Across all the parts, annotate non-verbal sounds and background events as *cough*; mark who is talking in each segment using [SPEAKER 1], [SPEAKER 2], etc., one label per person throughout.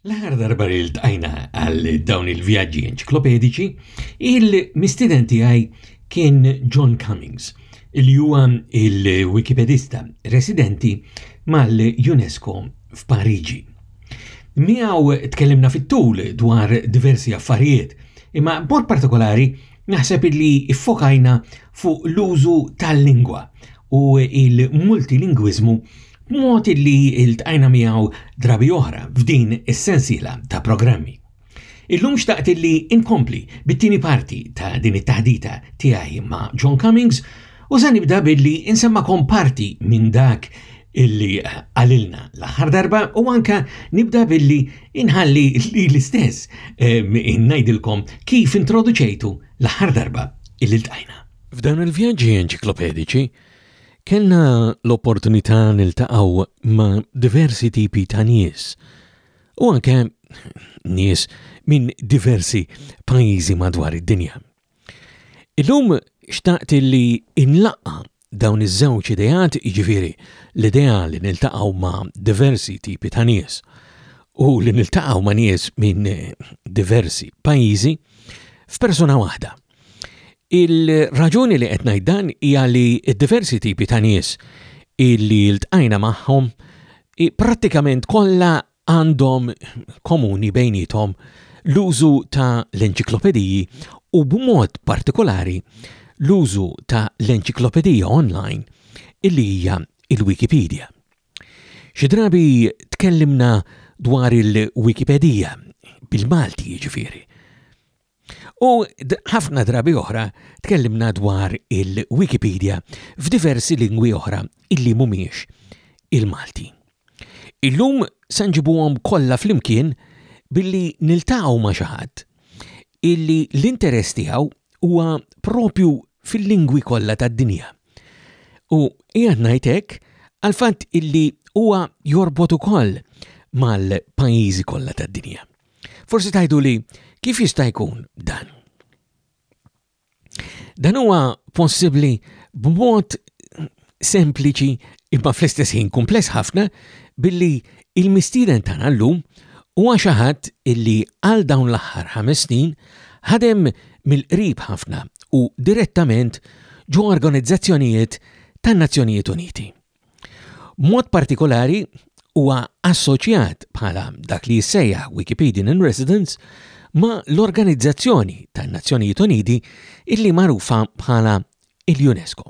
[SPEAKER 1] L-ħar darba li l-tajna għal dawn il-vjaġġi enċiklopedici, il-mistidenti għaj kien John Cummings, il huwa il-Wikipedista residenti mal-UNESCO f'Pariġi. Miaw tkellimna fit-tul dwar diversi affarijiet, imma b'mod partikolari naħseb li iffokajna fuq l-użu tal-lingwa u il-multilingwizmu mod li il-tajna miegħu drabi oħra f'din is-sensiela ta' programmi. Illum xtaqt li inkompli bit-tieni parti ta' din it-taħdita tiegħi ma' John Cummings u se nibda billi insemmakom parti minn dak illi eh, għalilna l-aħħar darba u anka nibda billi inħalli li l-istess eh, innajdilkom kif introduċejtu l-aħħar darba illi l-tajna. F'dan il-vjaġġi enċiklopedici kellna l-opportunità niltaqgħu ma' diversi tipi ta' nies u anke nies minn diversi pajjiżi madwar id-dinja. Illum xtaqt li inlaqqa dawn iż-żewġ idejat jiġifieri l-idea li niltaqgħu ma' diversi tipi ta' nies u li niltaqgħu ma' nies minn diversi pajjiżi f'persuna waħda. Il-raġuni li qed ngħid dan hija li diversi tipi ta' nies illi ltqajna magħhom prattikament kollha għandhom komuni bejnietom l-użu ta' l-enċiklopediji u b'mod partikolari l-użu ta' l-enċiklopedija online illi hija il-Wikipedia. Xi drabi tkellimna dwar il-Wikipedija bil-Malti jiġifieri. U ħafna drabi oħra tkellimna dwar il-Wikipedia f'diversi lingwi oħra illi mumiex il-Malti. Illum sanġibuhom kollha flimkien billi niltaqgħu ma' xaħat illi l-interess tiegħu huwa propju fil-lingwi kollha tad-dinja. U qiegħed ngħidlek għalfatt illi huwa jorbot ukoll mal-pajjiżi kollha tad-dinja. Forsi tajdu li Kif jista' jkun dan? Dan huwa possibbli b'mod sempliċi imma fl-istess ħin kumpless ħafna billi il-mistieden tagħna llum huwa xi ħadd illi għal dawn l-aħħar ħames snin ħadem mill-qrib ħafna u direttament ġo organizzazzjonijiet tan-Nazzjonijiet Uniti. Mod partikolari huwa assoċjat bħala dak li jissejja Wikipedian in Residence ma l-Organizzazzjoni tan-Nazzjonijiet Uniti illi marufa bħala il-UNESCO.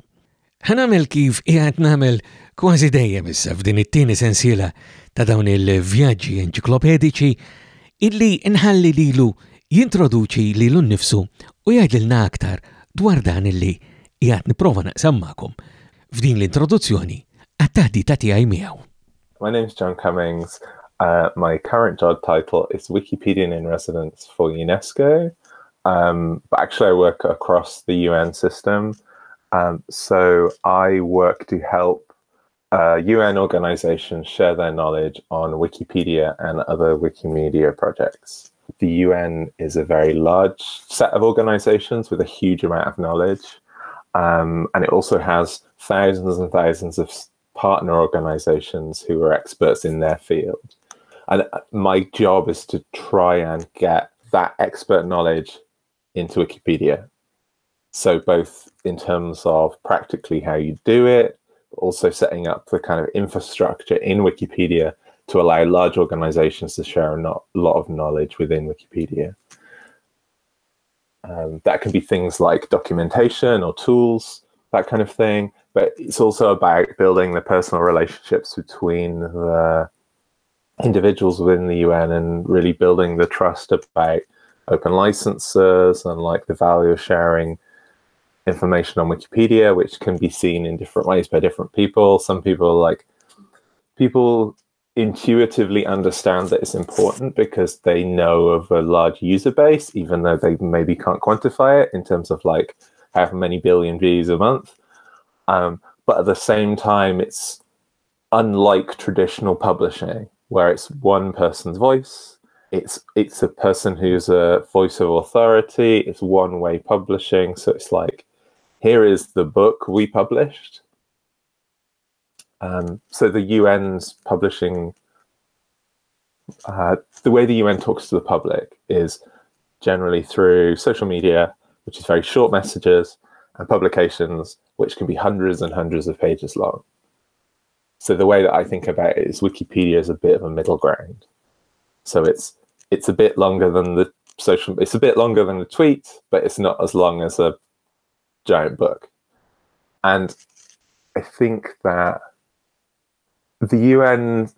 [SPEAKER 1] Ħanamel kif qiegħed nagħmel kważi dejjem issa f'din it-tieni sensiela ta' dawn il-vjaġġi enċiklopedici illi nħalli lilu jintroduċi lilu nnifsu u jgħidilna aktar dwar dan illi qiegħed nipprova naqsammakom f'din l-introduzzjoni għat-taħdi ta' tiegħi miegħu.
[SPEAKER 2] My name is John Cummings. Uh, my current job title is Wikipedian in residence for UNESCO, um, but actually I work across the UN system. Um, so I work to help uh, UN organizations share their knowledge on Wikipedia and other Wikimedia projects. The UN is a very large set of organizations with a huge amount of knowledge. Um, and it also has thousands and thousands of partner organizations who are experts in their field and uh, my job is to try and get that expert knowledge into Wikipedia. So both in terms of practically how you do it, also setting up the kind of infrastructure in Wikipedia to allow large organizations to share a lot of knowledge within Wikipedia. Um, that can be things like documentation or tools, that kind of thing. But it's also about building the personal relationships between the individuals within the UN and really building the trust about open licenses and like the value of sharing information on Wikipedia, which can be seen in different ways by different people. Some people like people intuitively understand that it's important because they know of a large user base, even though they maybe can't quantify it in terms of like how many billion views a month. Um, but at the same time, it's unlike traditional publishing where it's one person's voice. It's it's a person who's a voice of authority. It's one way publishing. So it's like, here is the book we published. Um, so the UN's publishing uh, the way the UN talks to the public is generally through social media, which is very short messages, and publications, which can be hundreds and hundreds of pages long. So the way that I think about it is Wikipedia is a bit of a middle ground. So it's it's a bit longer than the social it's a bit longer than the tweet, but it's not as long as a giant book. And I think that the UN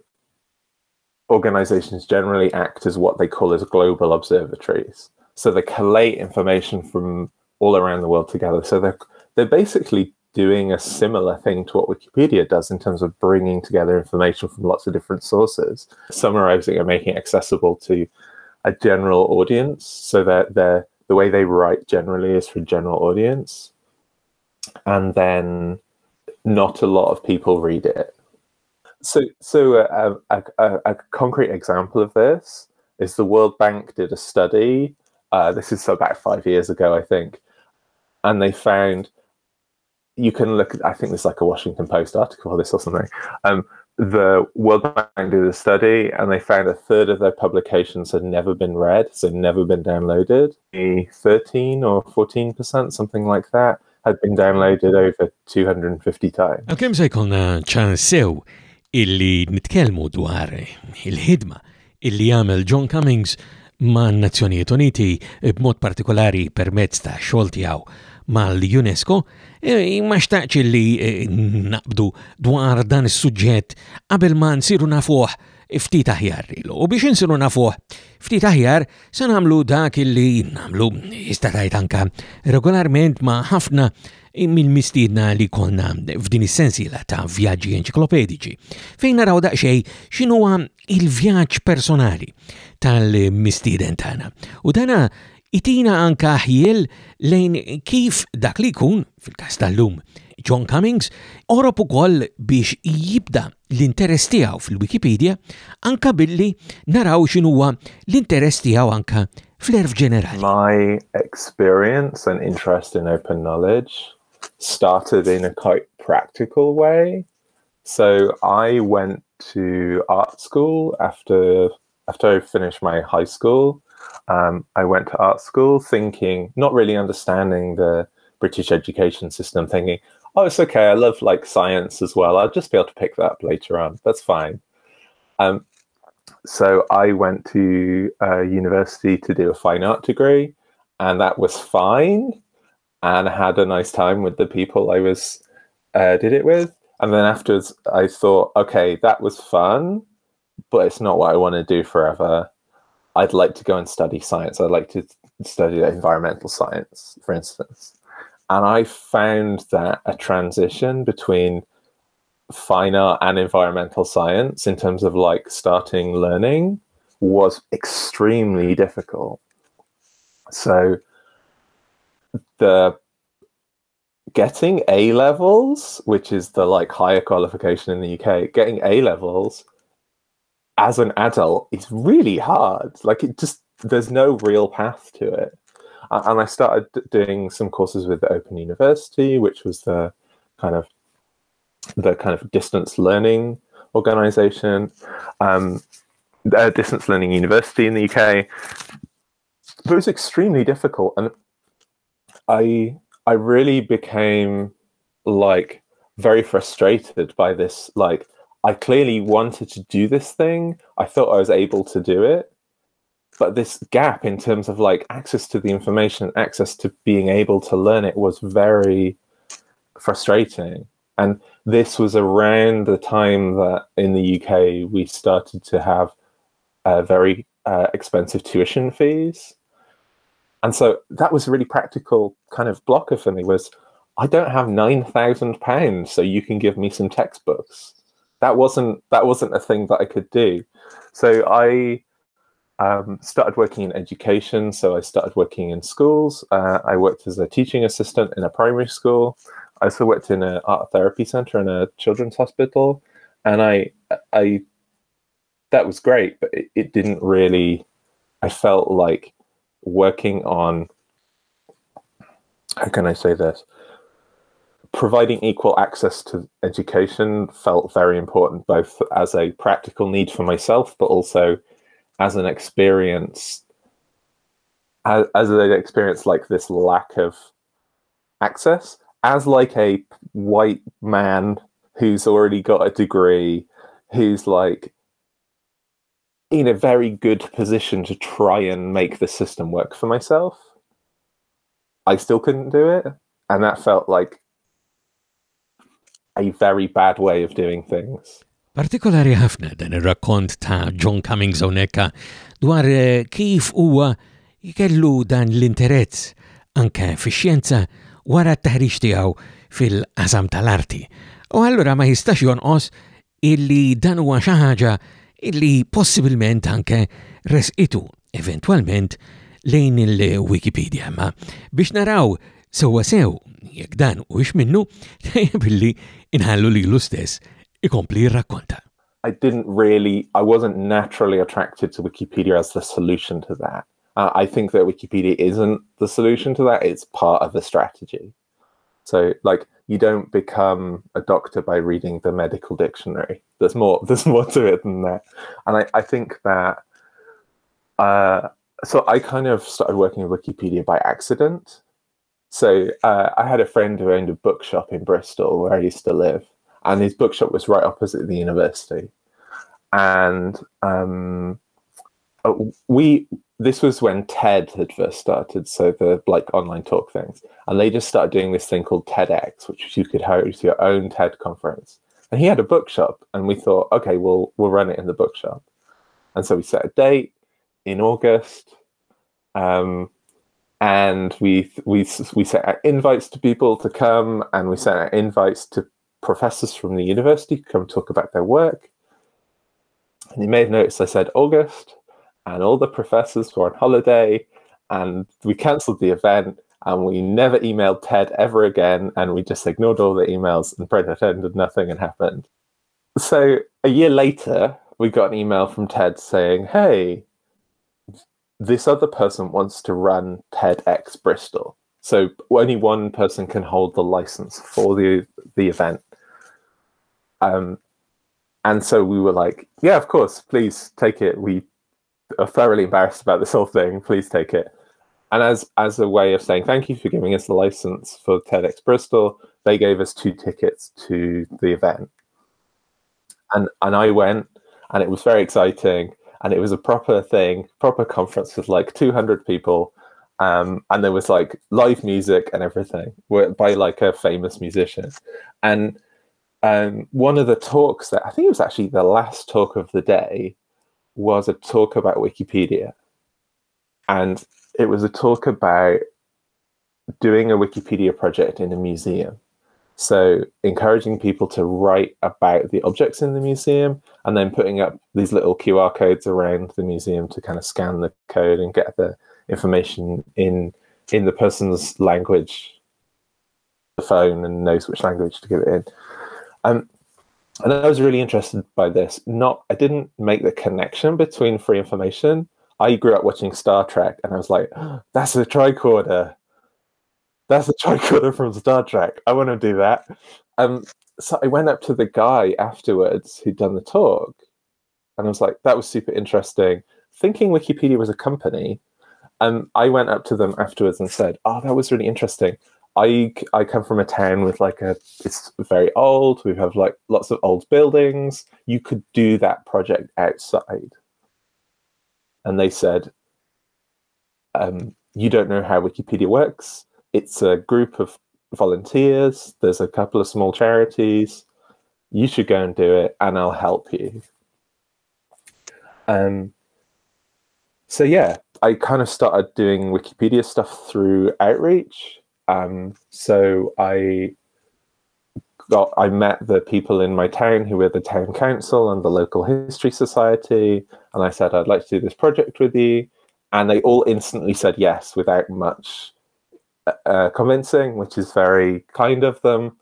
[SPEAKER 2] organizations generally act as what they call as global observatories. So they collate information from all around the world together. So they're they're basically doing a similar thing to what Wikipedia does in terms of bringing together information from lots of different sources, summarizing and making it accessible to a general audience. So that the the way they write generally is for a general audience, and then not a lot of people read it. So, so a, a, a, a concrete example of this is the World Bank did a study. Uh, this is about five years ago, I think, and they found you can look. I think there's like a Washington Post article or this or something. Um, the World Bank did a study, and they found a third of their publications had never been read, so never been downloaded. 13 or 14 percent, something like that, had been downloaded over 250 times.
[SPEAKER 1] Għal-kem se jkollna ċans sew illi nitkellmu dwar il-ħidma illi jagħmel John Cummings ma' Nazzjonijiet Uniti b'mod partikolari permezz ta' xogħol tiegħu mal-UNESCO, e, ma xtaqx li e, naqbdu dwar dan is-suġġett qabel ma nsiru nafuħ ftit aħjar U biex insiru nafuħ ftit aħjar se nagħmlu dak li nagħmlu jista' anka regolarment ma' ħafna mill-mistiedna li konna f'din is-sensiela ta' vjaġġi Enċiklopediċi. fejn naraw daqsxejn x'inhuwa il-vjaġġ personali tal-mistieden tagħna. U dana itina anka ħiel lejn kif dak li kun, fil-kas tal-lum John Cummings orob ukoll biex jibda l-interess tiegħu fil-Wikipedia anka billi naraw x'inhuwa l-interess tiegħu anka fl-erf ġenerali.
[SPEAKER 2] My experience and interest in open knowledge started in a quite practical way. So I went to art school after after I finished my high school. Um, I went to art school thinking, not really understanding the British education system, thinking, oh, it's okay. I love like science as well. I'll just be able to pick that up later on. That's fine. Um, so I went to uh, university to do a fine art degree, and that was fine and had a nice time with the people I was uh, did it with. And then afterwards, I thought, okay, that was fun, but it's not what I want to do forever. I'd like to go and study science. I'd like to study environmental science, for instance. And I found that a transition between fine art and environmental science in terms of like starting learning was extremely difficult. So the getting A levels, which is the like higher qualification in the UK, getting A levels as an adult it's really hard. Like it just there's no real path to it. And I started doing some courses with the Open University, which was the kind of the kind of distance learning organization, um, a distance learning university in the UK. But it was extremely difficult, and I I really became like very frustrated by this. Like I clearly wanted to do this thing. I thought I was able to do it. But this gap in terms of like access to the information, access to being able to learn it was very frustrating. And this was around the time that in the UK we started to have uh, very uh, expensive tuition fees and so that was a really practical kind of blocker for me was I don't have nine thousand pounds, so you can give me some textbooks. That wasn't that wasn't a thing that I could do. So I um, started working in education. So I started working in schools. Uh, I worked as a teaching assistant in a primary school. I also worked in an art therapy center in a children's hospital, and I I that was great, but it, it didn't really. I felt like working on how can I say this? Providing equal access to education felt very important, both as a practical need for myself, but also as an experience as, as an experience like this lack of access as like a white man who's already got a degree who's like in a very good position to try and make the system work for myself. I still couldn't do it and that felt like a very bad way of doing things
[SPEAKER 1] Partikolari ħafna dan ir-rakkont ta' John Cummings Oneka, dwar eh, kif huwa jkellu dan l-interess anke fix-xjenza wara t-taħriġ tiegħu fil-qasam tal-arti. U allura ma jistax jonqos illi dan huwa xi ħaġa illi possibilment anke resqitu eventualment lejn il-Wikipedia. Ma biex naraw sewa sew jekk dan u minnu, billi inħallu li l-ustess ikompli jirrakkonta.
[SPEAKER 2] I didn't really, I wasn't naturally attracted to Wikipedia as the solution to that. Uh, I think that Wikipedia isn't the solution to that, it's part of the strategy. So, like, you don't become a doctor by reading the medical dictionary. There's more, *laughs* there's more to it than that. And I, I think that, uh, so I kind of started working with Wikipedia by accident. So uh, I had a friend who owned a bookshop in Bristol where I used to live and his bookshop was right opposite the university. And um, uh, we this was when TED had first started, so the like online talk things, and they just started doing this thing called TEDx, which you could host your own TED conference. And he had a bookshop, and we thought, okay, we'll we'll run it in the bookshop. And so we set a date in August, um, and we we we sent out invites to people to come, and we sent out invites to professors from the university to come talk about their work. And you may have noticed I said August, and all the professors were on holiday, and we cancelled the event, and we never emailed Ted ever again, and we just ignored all the emails and pretended nothing had happened. So a year later, we got an email from Ted saying, Hey, this other person wants to run TEDx Bristol. So only one person can hold the license for the the event. Um, and so we were like, yeah, of course, please take it. We are thoroughly embarrassed about this whole thing. Please take it. And as as a way of saying thank you for giving us the license for TEDx Bristol, they gave us two tickets to the event. And and I went, and it was very exciting. And it was a proper thing, proper conference with like 200 people. Um, and there was like live music and everything by like a famous musician. And um, one of the talks that I think it was actually the last talk of the day was a talk about Wikipedia. And it was a talk about doing a Wikipedia project in a museum. So, encouraging people to write about the objects in the museum and then putting up these little QR codes around the museum to kind of scan the code and get the information in in the person's language, the phone, and knows which language to give it in. Um, and I was really interested by this. Not, I didn't make the connection between free information. I grew up watching Star Trek, and I was like, "That's a tricorder. That's a tricorder from Star Trek. I want to do that." Um, so I went up to the guy afterwards who'd done the talk, and I was like, "That was super interesting." Thinking Wikipedia was a company, um, I went up to them afterwards and said, "Oh, that was really interesting. I I come from a town with like a it's very old. We have like lots of old buildings. You could do that project outside. And they said, um, you don't know how Wikipedia works. It's a group of volunteers. There's a couple of small charities. You should go and do it, and I'll help you. Um, so yeah, I kind of started doing Wikipedia stuff through outreach um, so I got I met the people in my town who were the town council and the local history society, and I said I'd like to do this project with you, and they all instantly said yes without much uh, convincing, which is very kind of them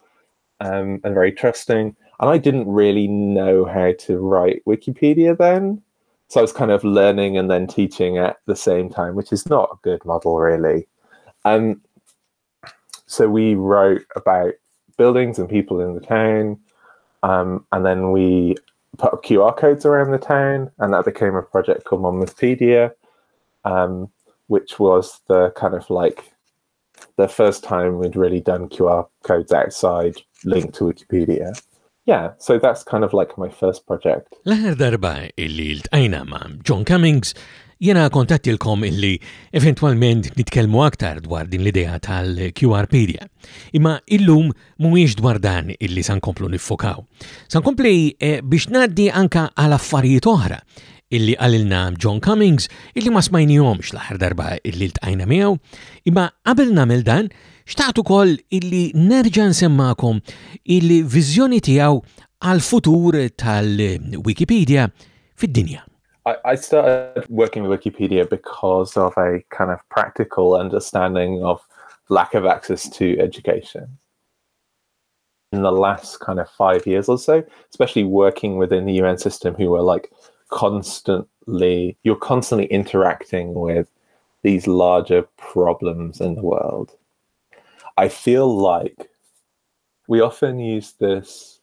[SPEAKER 2] um, and very trusting. And I didn't really know how to write Wikipedia then. So I was kind of learning and then teaching at the same time, which is not a good model, really. Um, so we wrote about buildings and people in the town, um, and then we put up QR codes around the town, and that became a project called Monmouthpedia, um, which was the kind of like the first time we'd really done QR codes outside linked to Wikipedia. Yeah, so that's kind of like my first project.
[SPEAKER 1] L-ħar darba illi l-tajna ma' John Cummings jena kontattilkom illi eventualment nitkelmu aktar dwar din l-idea tal-QRpedia. Imma illum mumiex dwar dan illi sankomplu nifokaw. Sankompli eh, biex naddi anka għal affarijiet oħra illi għalilna John Cummings illi ma smajnijomx l-ħar darba illi l-tajna miegħu, imma qabel namel dan xtaqtu kol illi nerġa' nsemmakom illi viżjoni tiegħu għal-futur tal-Wikipedia fid-dinja.
[SPEAKER 2] I, I started working with Wikipedia because of a kind of practical understanding of lack of access to education. In the last kind of five years or so, especially working within the UN system, who were like constantly, you're constantly interacting with these larger problems in the world. I feel like we often use this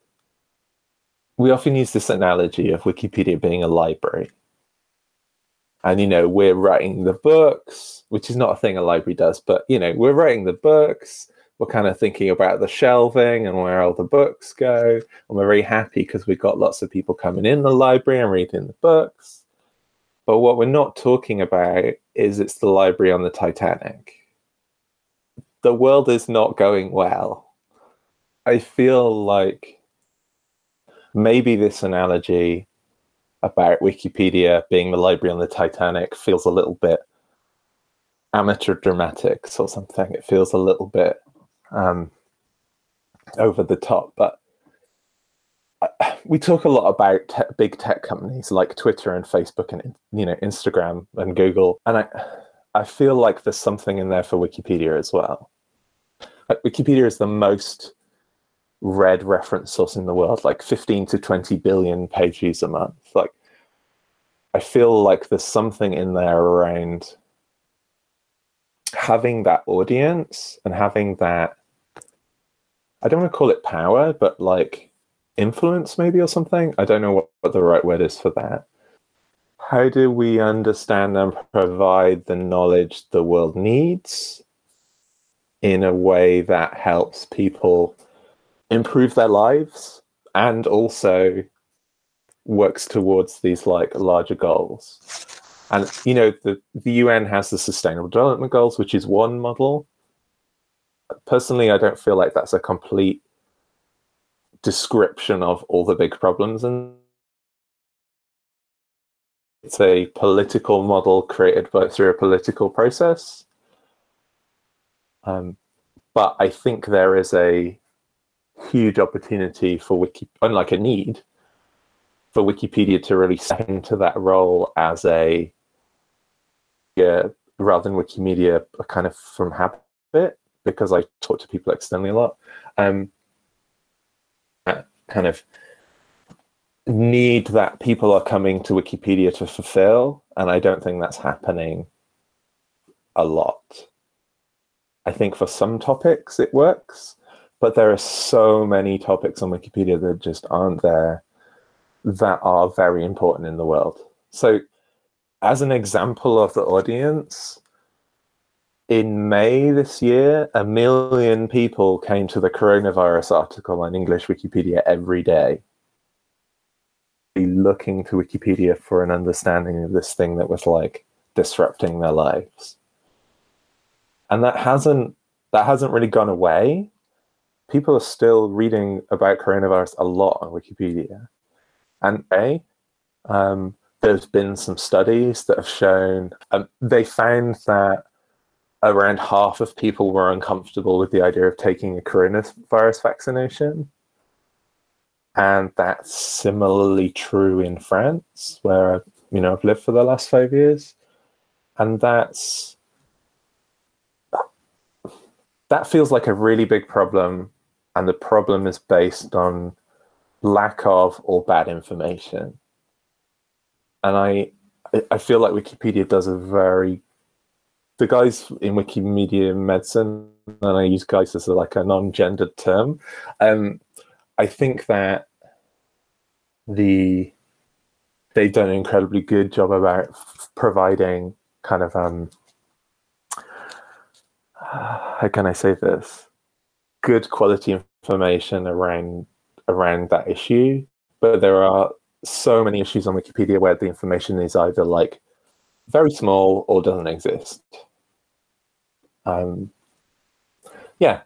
[SPEAKER 2] we often use this analogy of Wikipedia being a library. And you know, we're writing the books, which is not a thing a library does, but you know, we're writing the books, we're kind of thinking about the shelving and where all the books go. And we're very happy because we've got lots of people coming in the library and reading the books. But what we're not talking about is it's the library on the Titanic. The world is not going well. I feel like maybe this analogy about Wikipedia being the library on the Titanic feels a little bit amateur dramatics or something. It feels a little bit um, over the top, but we talk a lot about te- big tech companies like Twitter and Facebook and you know Instagram and Google, and I I feel like there's something in there for Wikipedia as well. Like Wikipedia is the most read reference source in the world, like 15 to 20 billion page views a month. Like, I feel like there's something in there around having that audience and having that, I don't want to call it power, but like influence maybe or something. I don't know what, what the right word is for that. How do we understand and provide the knowledge the world needs in a way that helps people improve their lives and also works towards these like larger goals. And you know, the, the UN has the sustainable development goals, which is one model. Personally, I don't feel like that's a complete description of all the big problems and it's a political model created by through a political process. Um, but I think there is a huge opportunity for wiki unlike a need for wikipedia to really step into that role as a rather than wikimedia kind of from habit because i talk to people externally a lot um kind of need that people are coming to wikipedia to fulfill and i don't think that's happening a lot i think for some topics it works but there are so many topics on Wikipedia that just aren't there that are very important in the world. So, as an example of the audience, in May this year, a million people came to the coronavirus article on English Wikipedia every day, looking to Wikipedia for an understanding of this thing that was like disrupting their lives. And that hasn't that hasn't really gone away people are still reading about coronavirus a lot on Wikipedia. And A, um, there's been some studies that have shown um, they found that around half of people were uncomfortable with the idea of taking a coronavirus vaccination. And that's similarly true in France, where you know I've lived for the last five years. And that's that feels like a really big problem and the problem is based on lack of or bad information. And I I feel like Wikipedia does a very the guys in Wikimedia medicine, and I use guys as a, like a non-gendered term. Um, I think that the they've done an incredibly good job about providing kind of um *sighs* how can I say this good quality information around around that issue but there are so many issues on Wikipedia where the information is either like very small or doesn't exist. Um, yeah,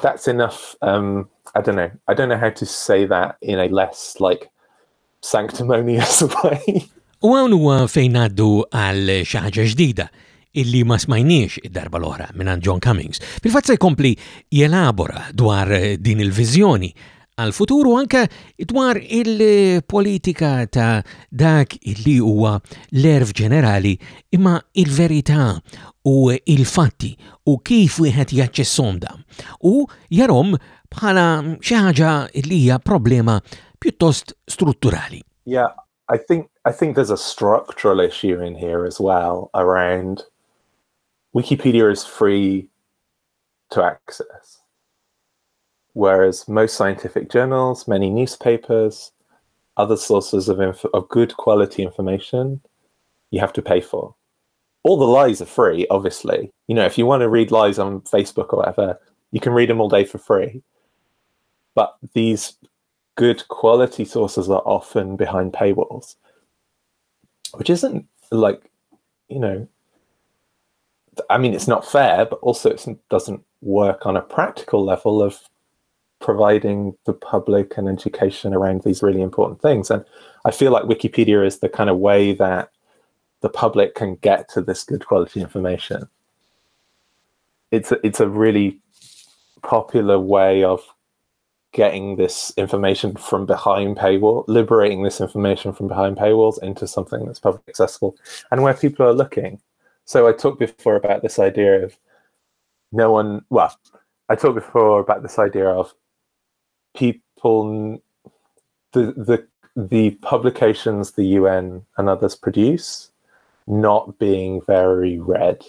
[SPEAKER 2] that's enough. Um, I don't know. I don't know how to say that in a less like sanctimonious *laughs* way.
[SPEAKER 1] U għawnu fejn għaddu għal xaħġa ġdida illi ma smajniex id-darba l-oħra minn John Cummings. Fil-fatt se jkompli jelabora dwar din il-vizjoni għal-futuru anka dwar il-politika ta' dak illi huwa l-erf ġenerali imma il-verità u il-fatti u kif wieħed jaċċessom da. U jarom bħala xi ħaġa li hija problema pjuttost strutturali.
[SPEAKER 2] Yeah, I think I think there's a structural issue in here as well around Wikipedia is free to access. Whereas most scientific journals, many newspapers, other sources of, inf- of good quality information, you have to pay for. All the lies are free, obviously. You know, if you want to read lies on Facebook or whatever, you can read them all day for free. But these good quality sources are often behind paywalls, which isn't like, you know, I mean, it's not fair, but also it doesn't work on a practical level of providing the public an education around these really important things. And I feel like Wikipedia is the kind of way that the public can get to this good quality information. It's a, it's a really popular way of getting this information from behind paywall, liberating this information from behind paywalls into something that's public accessible and where people are looking. So I talked before about this idea of no one, well, I talked before about this idea of people the the the publications the UN and others produce not being very read.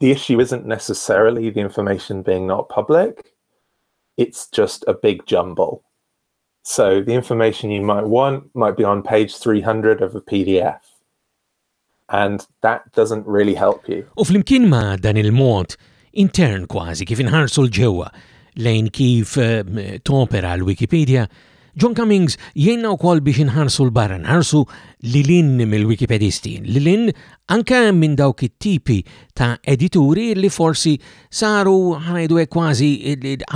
[SPEAKER 2] The issue isn't necessarily the information being not public, it's just a big jumble. So the information you might want might be on page 300 of a PDF. And that doesn't really help you.
[SPEAKER 1] U ma dan il-mod intern kważi kif inħarsu l-ġewwa lejn kif eh, topera l-Wikipedia, John Cummings jenna u kol biex nħarsu l-barra, nħarsu lilin mill-Wikipedisti, lilin anka minn dawk it-tipi ta' edituri li forsi saru ħanajdu kważi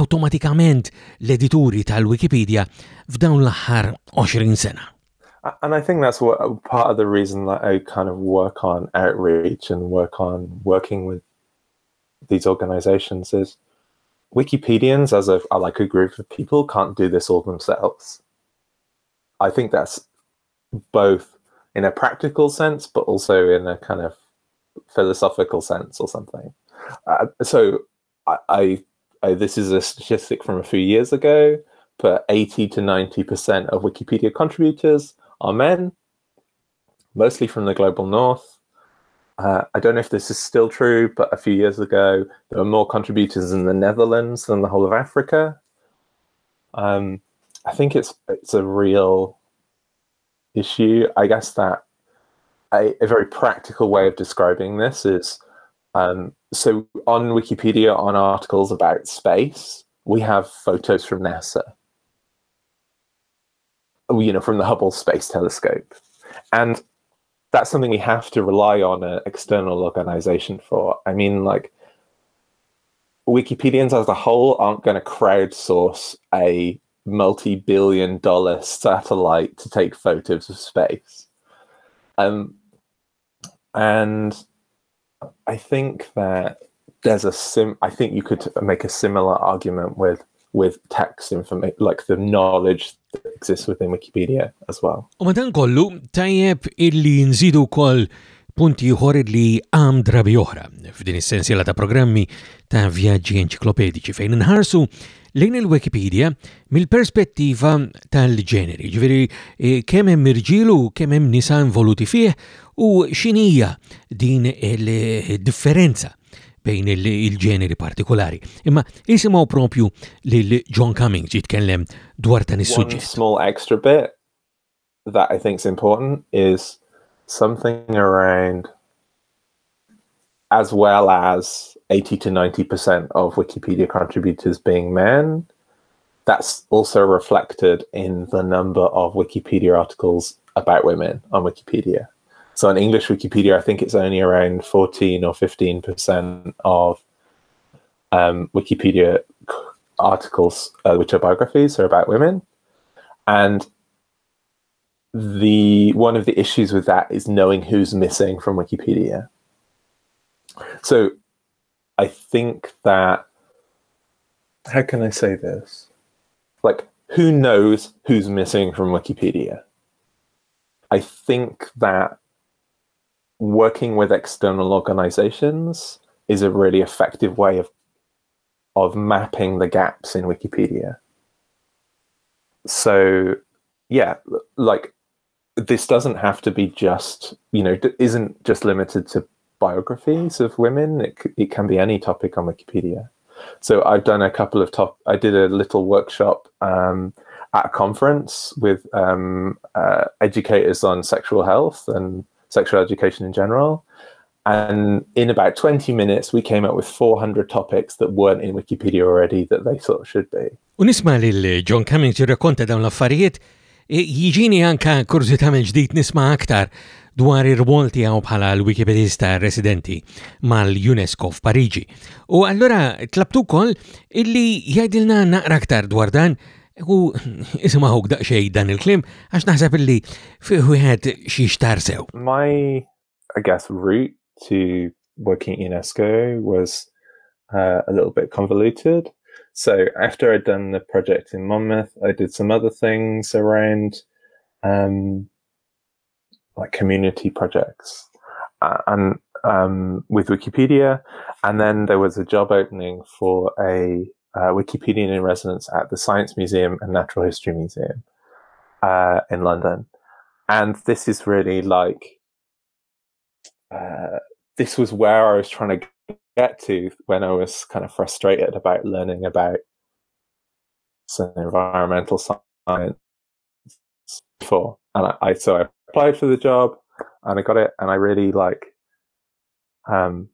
[SPEAKER 1] automatikament l-edituri tal-Wikipedia f'dawn l-aħħar 20 sena.
[SPEAKER 2] And I think that's what part of the reason that I kind of work on outreach and work on working with these organizations is Wikipedians, as a like a group of people, can't do this all themselves. I think that's both in a practical sense, but also in a kind of philosophical sense or something. Uh, so I, I, I, this is a statistic from a few years ago, but 80 to 90% of Wikipedia contributors are men, mostly from the global north. Uh, I don't know if this is still true, but a few years ago, there were more contributors in the Netherlands than the whole of Africa. Um, I think it's it's a real issue. I guess that a, a very practical way of describing this is um, so on Wikipedia, on articles about space, we have photos from NASA, you know, from the Hubble Space Telescope, and that's something we have to rely on an external organization for. I mean, like Wikipedians as a whole aren't going to crowdsource a multi-billion dollar satellite to take photos of space. Um, and I think that there's a sim. I think you could make a similar argument with with text information, like the knowledge that exists within Wikipedia as well.
[SPEAKER 1] U madan kollu, tajjeb illi nżidu koll punti uħorid li għam drabi oħra f'din essenzjala ta' programmi ta' vjaġġi enċiklopedici fejn nħarsu lejn il-Wikipedia mill-perspettiva tal-ġeneri, ġveri eh, kemm hemm irġilu kemm hemm nisa involuti fih u xinija din il-differenza bejn il-ġeneri partikolari. Imma eh, jisimaw propju lil John Cummings jitkellem dwar is-suġġett.
[SPEAKER 2] Small extra bit that I think is important is something around as well as 80 to 90% of Wikipedia contributors being men. That's also reflected in the number of Wikipedia articles about women on Wikipedia. So on English Wikipedia, I think it's only around 14 or 15% of um, Wikipedia articles uh, which are biographies are about women. And the one of the issues with that is knowing who's missing from Wikipedia. So I think that how can I say this? Like who knows who's missing from Wikipedia? I think that working with external organizations is a really effective way of of mapping the gaps in Wikipedia. So yeah, like this doesn't have to be just you know isn't just limited to biographies of women it, it can be any topic on wikipedia so i've done a couple of top i did a little workshop um, at a conference with um, uh, educators on sexual health and sexual education in general and in about 20 minutes we came up with 400 topics that weren't in wikipedia already that they thought should be
[SPEAKER 1] unisma lil john cummings jirrakkonta dawn l-affarijiet Jiġini anka kurzita mill ġdid nisma aktar dwar ir-rwol tiegħu bħala l-Wikipedista residenti mal-UNESCO f'Pariġi. U allura tlabtu wkoll illi jgħidilna naqra aktar dwar dan u isimgħu daqsxejn dan il-klim għax naħseb illi fih wieħed xi sew.
[SPEAKER 2] My I guess route to working UNESCO was uh, a little bit convoluted. So after I'd done the project in Monmouth, I did some other things around um, like community projects uh, and um, with Wikipedia. And then there was a job opening for a uh, Wikipedian in residence at the Science Museum and Natural History Museum uh, in London. And this is really like, uh, this was where I was trying to get to when I was kind of frustrated about learning about some environmental science before. And I, I, so I applied for the job and I got it and I really like um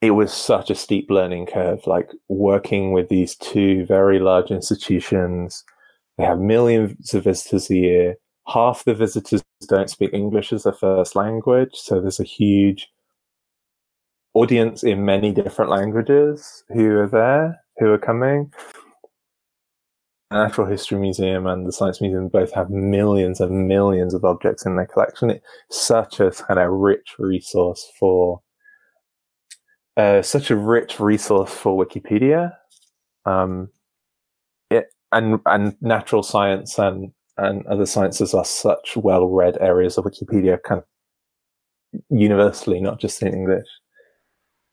[SPEAKER 2] it was such a steep learning curve, like working with these two very large institutions. They have millions of visitors a year. Half the visitors don't speak English as a first language. So there's a huge audience in many different languages who are there, who are coming. The Natural History Museum and the Science Museum both have millions and millions of objects in their collection. It's such a kind of rich resource for uh, such a rich resource for Wikipedia. Um, it and and natural science and and other sciences are such well read areas of Wikipedia, kind of universally, not just in English.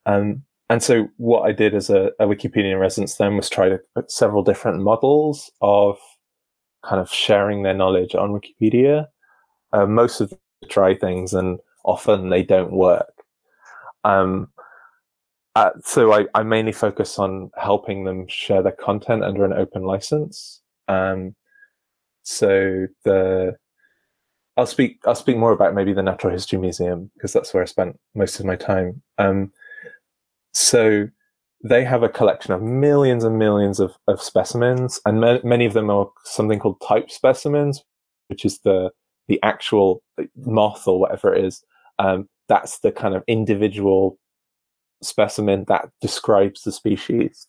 [SPEAKER 2] Um, and so what I did as a, a Wikipedia residence then was try to put several different models of kind of sharing their knowledge on Wikipedia. Uh, most of them try things and often they don't work. Um, uh, so I, I, mainly focus on helping them share their content under an open license. Um, so the I'll speak I'll speak more about maybe the Natural History Museum because that's where I spent most of my time. Um, so they have a collection of millions and millions of, of specimens, and ma- many of them are something called type specimens, which is the the actual moth or whatever it is. Um, that's the kind of individual specimen that describes the species.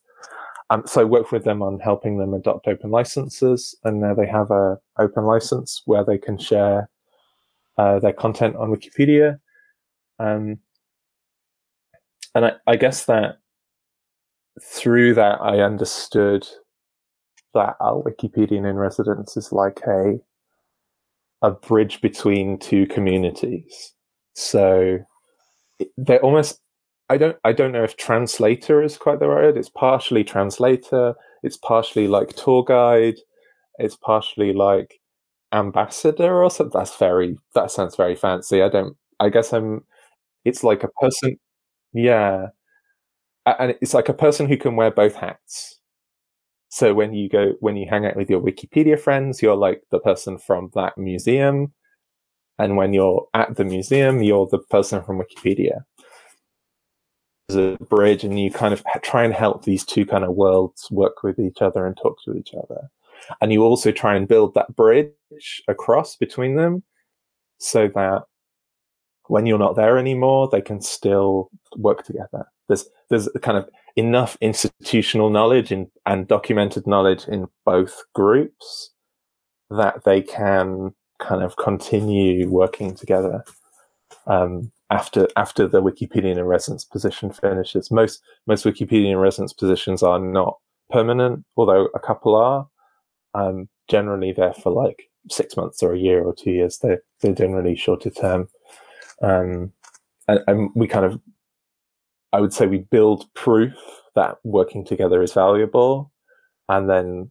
[SPEAKER 2] Um, so I work with them on helping them adopt open licenses, and now they have a open license where they can share uh, their content on Wikipedia. Um, and I, I guess that through that I understood that our Wikipedian in residence is like a a bridge between two communities. So they're almost I don't I don't know if translator is quite the right word. It's partially translator, it's partially like tour guide, it's partially like ambassador or something. That's very that sounds very fancy. I don't I guess I'm it's like a person yeah. And it's like a person who can wear both hats. So when you go, when you hang out with your Wikipedia friends, you're like the person from that museum. And when you're at the museum, you're the person from Wikipedia. There's a bridge, and you kind of try and help these two kind of worlds work with each other and talk to each other. And you also try and build that bridge across between them so that when you're not there anymore, they can still work together. There's there's kind of enough institutional knowledge in, and documented knowledge in both groups that they can kind of continue working together um, after after the Wikipedian in residence position finishes. Most most Wikipedian in residence positions are not permanent, although a couple are. Um, generally, they're for like six months or a year or two years. They're they're generally shorter term, um, and, and we kind of, I would say, we build proof that working together is valuable, and then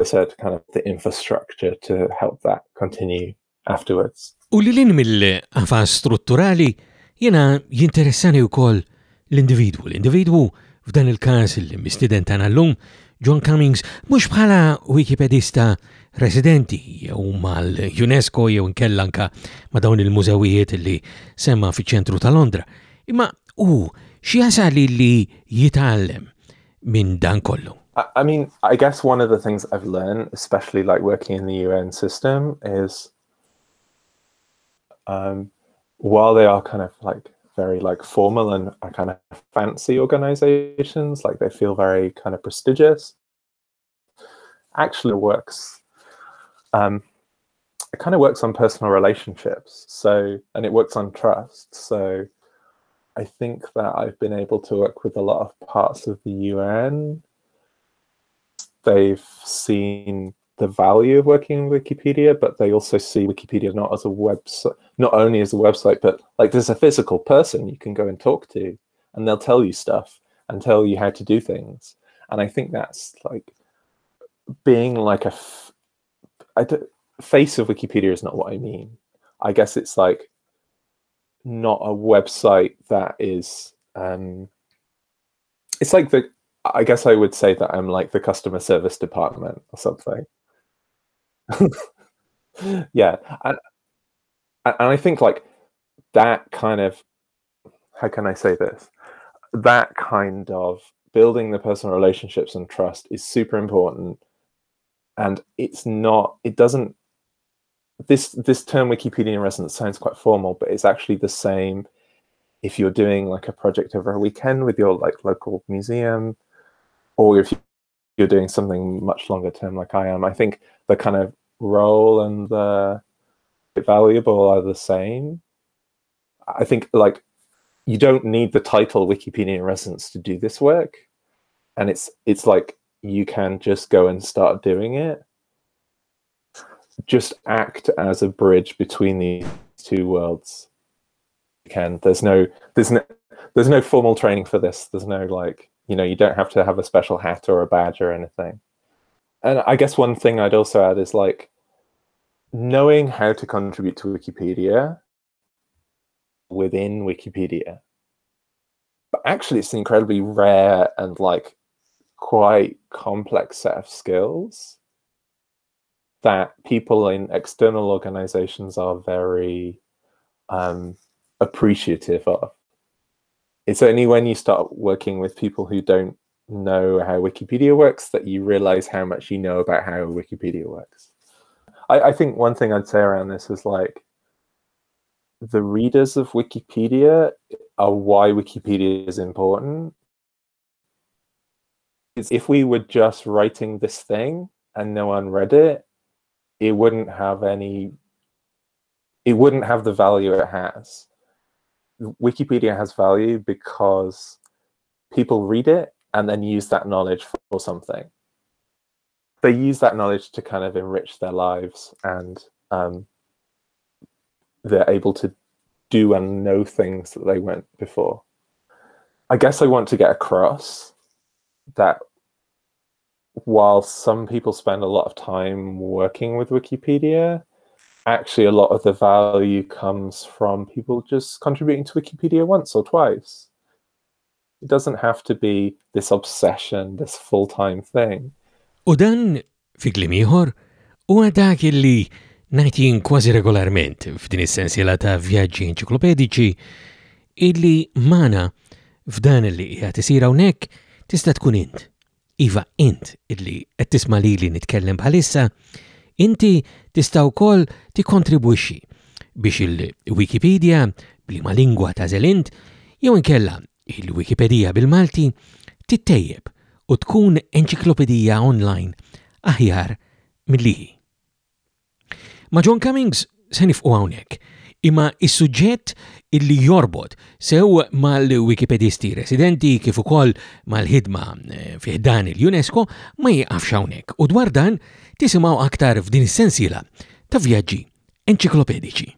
[SPEAKER 2] I said, kind of the infrastructure to help that continue afterwards.
[SPEAKER 1] U li l mill-qafa strutturali jena jinteressani u koll l-individwu. L-individwu f'dan il-kas il-mistident l-lum, John Cummings, mux bħala wikipedista residenti jew mal-UNESCO jew nkellanka ma dawn il-mużawijiet li semma fi ċentru ta' Londra. Imma u xi jasali li jitgħallem minn dan kollu.
[SPEAKER 2] I mean, I guess one of the things I've learned, especially like working in the UN system, is um, while they are kind of like very like formal and kind of fancy organizations, like they feel very kind of prestigious, actually works. Um, it kind of works on personal relationships. So, and it works on trust. So, I think that I've been able to work with a lot of parts of the UN they've seen the value of working in Wikipedia, but they also see Wikipedia not as a website, not only as a website, but like there's a physical person you can go and talk to, and they'll tell you stuff and tell you how to do things. And I think that's like being like a face of Wikipedia is not what I mean. I guess it's like not a website that is. Um, it's like the I guess I would say that I'm like the customer service department or something. *laughs* yeah, and and I think like that kind of how can I say this? That kind of building the personal relationships and trust is super important, and it's not. It doesn't. This this term Wikipedia in residence sounds quite formal, but it's actually the same if you're doing like a project over a weekend with your like local museum or if you're doing something much longer term like I am, I think the kind of role and uh, the valuable are the same. I think like you don't need the title Wikipedia in residence to do this work. And it's it's like you can just go and start doing it. Just act as a bridge between these two worlds. You can there's no there's no there's no formal training for this. There's no like you know you don't have to have a special hat or a badge or anything and i guess one thing i'd also add is like knowing how to contribute to wikipedia within wikipedia but actually it's an incredibly rare and like quite complex set of skills that people in external organizations are very um, appreciative of it's only when you start working with people who don't know how Wikipedia works that you realize how much you know about how Wikipedia works. I, I think one thing I'd say around this is like the readers of Wikipedia are why Wikipedia is important. If we were just writing this thing and no one read it, it wouldn't have any, it wouldn't have the value it has Wikipedia has value because people read it and then use that knowledge for something. They use that knowledge to kind of enrich their lives and um, they're able to do and know things that they weren't before. I guess I want to get across that while some people spend a lot of time working with Wikipedia, actually a lot of the value comes from people just contributing to Wikipedia once or twice. It doesn't have to be this obsession, this full-time thing.
[SPEAKER 1] U dan fi kliem ieħor huwa dak illi ngħidin kważi regolarment f'din is-sensiela ta' vjaġġi enċiklopedici illi mana f'dan illi qiegħed isir hawnhekk tista' tkun int. Iva int illi qed tisma' lili nitkellem bħalissa, inti tista' wkoll tikkontribwixxi biex il-Wikipedia blima lingwa ta' zelint jew inkella il-Wikipedia bil-Malti tittejjeb u tkun enċiklopedija online aħjar mill-liħi. Ma' John Cummings se nifqu hawnhekk, imma is-suġġett illi jorbot sew mal-Wikipedisti residenti kif ukoll mal-ħidma eh, fih fiħdan il-UNESCO ma jiqafx hawnhekk u dwar dan tisimgħu aktar f'din is-sensiela ta' vjaġġi enċiklopediċi.